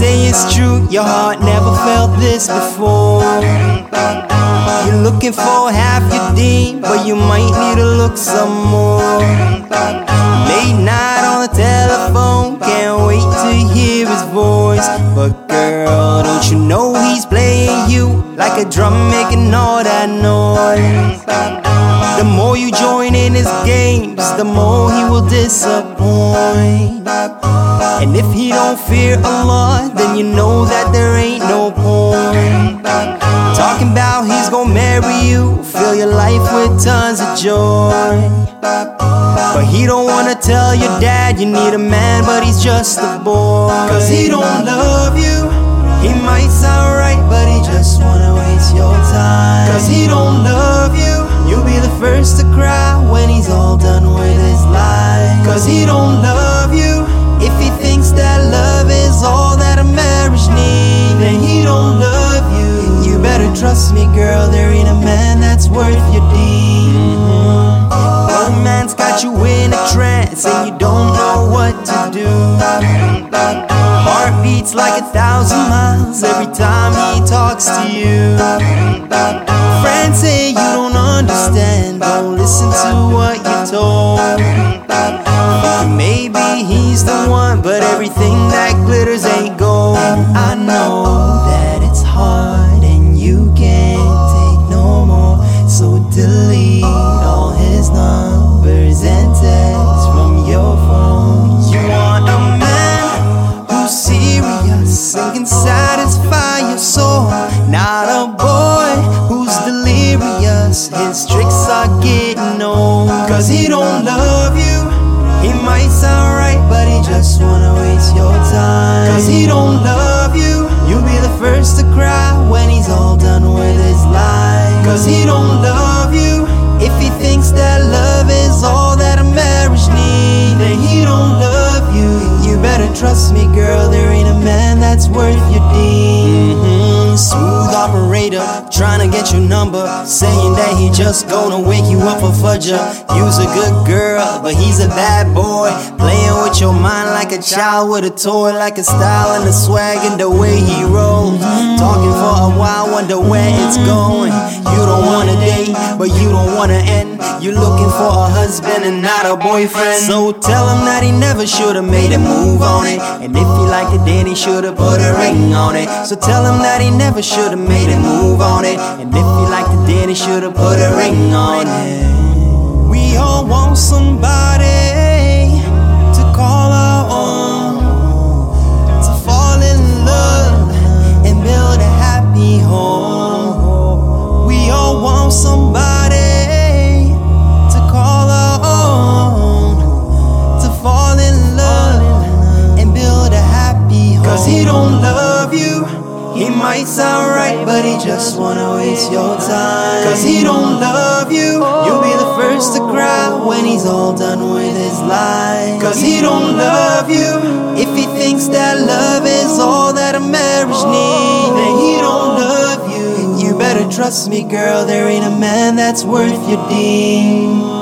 say it's true, your heart never felt this before. You're looking for half your deen, but you might need to look some more. Girl, don't you know he's playing you like a drum making all that noise? The more you join in his games, the more he will disappoint. And if he don't fear Allah, then you know that there ain't no point. Talking about he's gonna marry you, fill your life with tons of joy. But he don't wanna tell your dad you need a man, but he's just a boy. Cause he don't love you. He don't love you. You'll be the first to cry when he's all done with his life. Cause he don't love you. If he thinks that love is all that a marriage needs, then he don't love you. You better trust me, girl, there ain't a man that's worth your deed. One man's got you in a trance and you like a thousand miles every time he talks to you. Friends say you don't understand, don't listen to what you're told. Maybe he's the one, but everything that glitters ain't getting old, cause he don't love you. He might sound right, but he just wanna waste your time. Cause he don't love you. You'll be the first to cry when he's all done with his life. Cause he don't love you. If he thinks that love is all that a marriage needs, then he don't love you. You better trust me, girl, there ain't a man that's worth your deed. Trying to get your number, saying that he just gonna wake you up for Fajr. You's a good girl, but he's a bad boy, playing with your mind like a child with a toy, like a style and a swag and the way he rolls. Talking for a while, wonder where it's going. You don't wanna date, but you don't wanna end. You're looking for a husband and not a boyfriend. So tell him that he never should've made a move on it. And if he liked it, then he should've put a ring on it. So tell him that he never should've made a move on it. And if he liked it, then he should've put a ring on it. We all want somebody don't love you. He might sound right, but he just wanna waste your time. Cause he don't love you. You'll be the first to cry when he's all done with his life. Cause he don't love you. If he thinks that love is all that a marriage needs, then he don't love you. You better trust me, girl, there ain't a man that's worth your deed.